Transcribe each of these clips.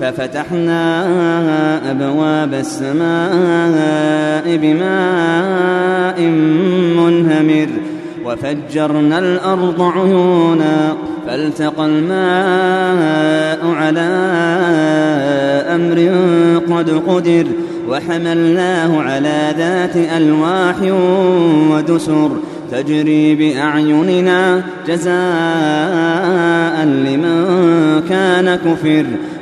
ففتحنا أبواب السماء بماء منهمر وفجرنا الأرض عيونا فالتقى الماء على أمر قد قدر وحملناه على ذات ألواح ودسر تجري بأعيننا جزاء لمن كان كفر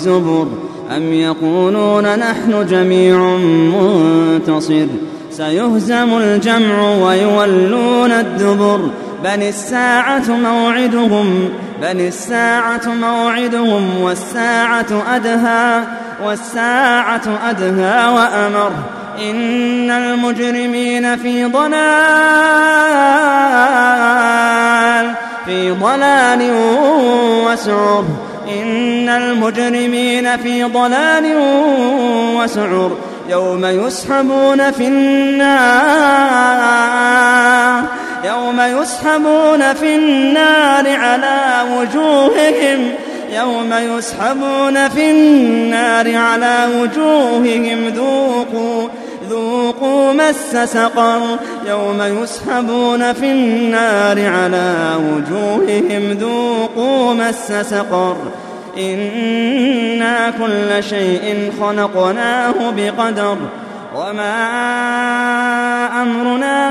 الزبر أم يقولون نحن جميع منتصر سيهزم الجمع ويولون الدبر بل الساعة موعدهم بل الساعة موعدهم والساعة أدهى والساعة أدهى وأمر إن المجرمين في ضلال في ضلال وسعر إن المجرمين في ضلال وسعر يوم يسحبون في النار يوم يسحبون في النار على وجوههم يوم يسحبون في النار على وجوههم ذوقوا ذوقوا مس سقر يوم يسحبون في النار على وجوههم ذوقوا مس سقر إنا كل شيء خلقناه بقدر وما أمرنا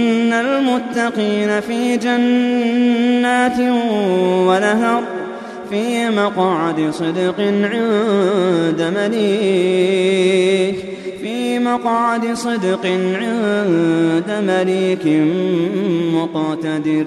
المتقين في جنات ونهر في مقعد صدق عند مليك في مقعد صدق عند مليك مقتدر.